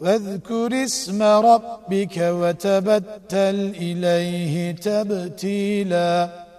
واذكر اسم ربك وتبتل إليه تبتيلاً.